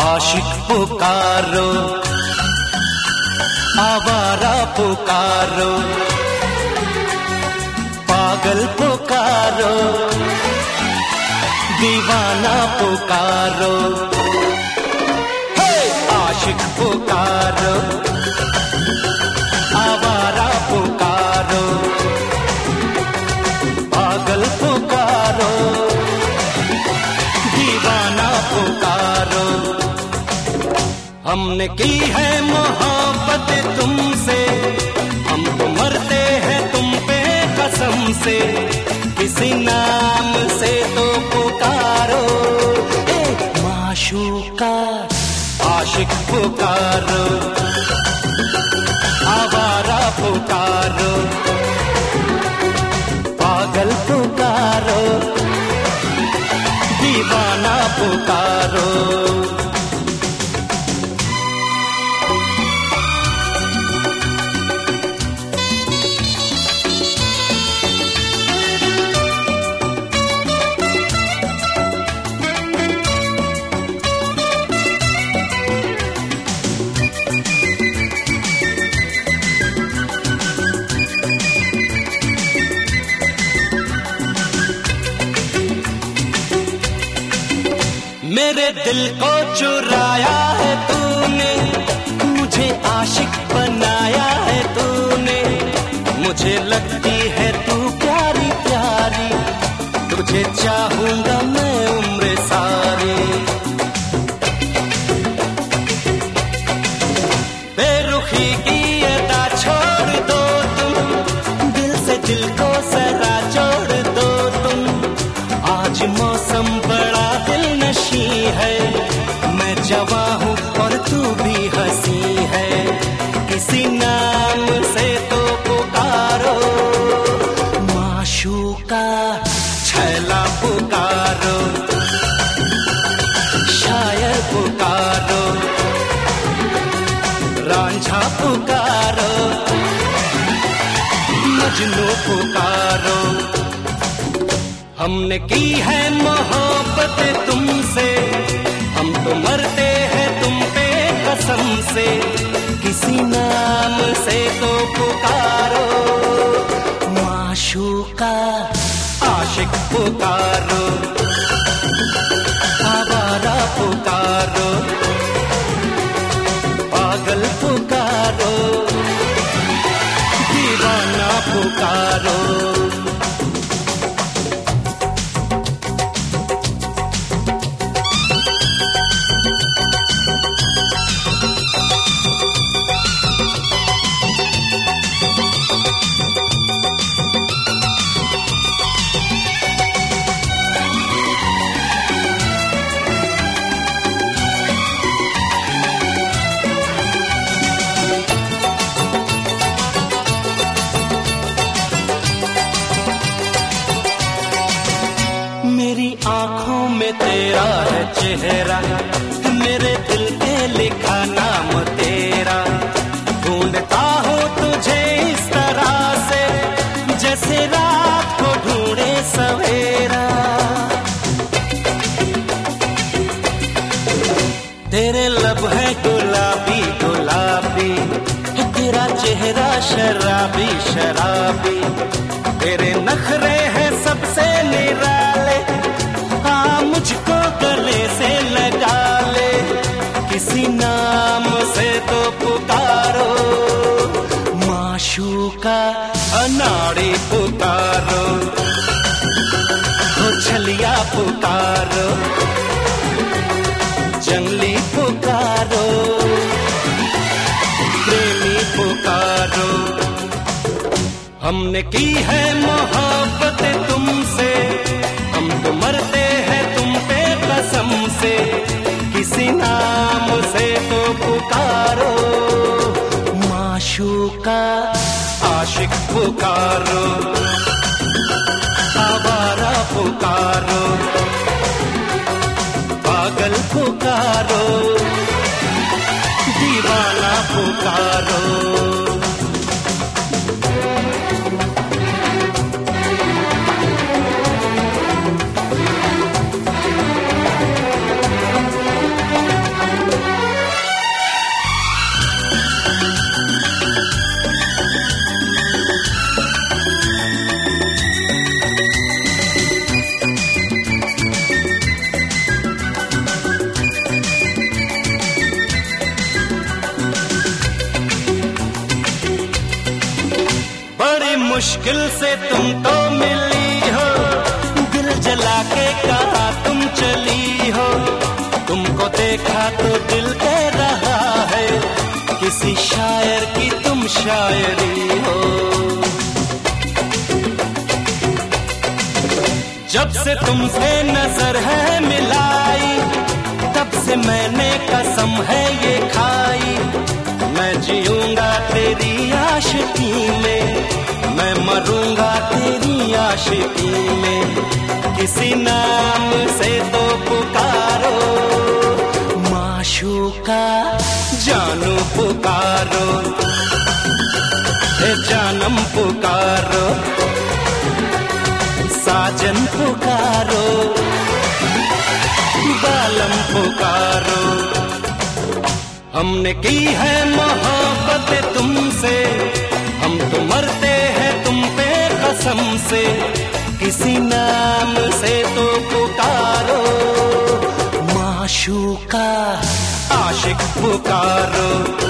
आशिक पुकारो, आवारा पुकारो, पागल पुकारो, दीवाना पुकारो। आशिक पुकारो, आवारा पुकारो, पागल पुकारो, दीवाना पुकारो। हमने की है मोहब्बत तुमसे? हम तो मरते हैं तुम पे कसम से। किसी नाम से तो पुकारो। ए, माशूका आशिक पुकारो। आवारा पुकारो। पागल पुकारो। दीवाना पुकारो। दिल को चुराया है तूने, मुझे आशिक बनाया है तूने। मुझे लगती है तू प्यारी प्यारी, तुझे चाहूँगा मैं जवा हूँ और तू भी हँसी है। किसी नाम से तो पुकारो। माशूका, छैला पुकारो। शायर पुकारो। रांझा पुकारो। मजनू पुकारो। हमने की है मोहब्बत तुमसे तो मरते हैं तुम पे कसम से। किसी नाम से तो पुकारो। माशूका आशिक पुकारो। आवारा पुकारो। पागल पुकारो शराबी शराबी। तेरे नखरे हैं सबसे निराले। हाँ मुझको गले से लगा ले। किसी नाम से तो पुकारो। माशू का अनाड़ी पुकारो हमने की है मोहब्बत तुमसे? हम तो मरते हैं तुम पे कसम से। किसी नाम से तो पुकारो। माशू का आशिक पुकारो। आवारा पुकारो। पागल पुकारो। दीवाना पुकारो। मुश्किल से तुम तो मिली हो। दिल जला के कहा तुम चली हो। तुमको देखा तो दिल कह रहा है, किसी शायर की तुम शायरी हो। जब से तुमसे नज़र है मिलाई, तब से मैंने कसम है ये खाई। मैं जीऊँगा तेरी आशिकी में मैं मरूँगा तेरी आशिकी में। किसी नाम से तो पुकारो। माशूका जानू पुकारो। जानम पुकारो। साजन पुकारो। बालम पुकारो। हमने की है मोहब्बत से किसी नाम से तो पुकारो। माशूका आशिक पुकारो।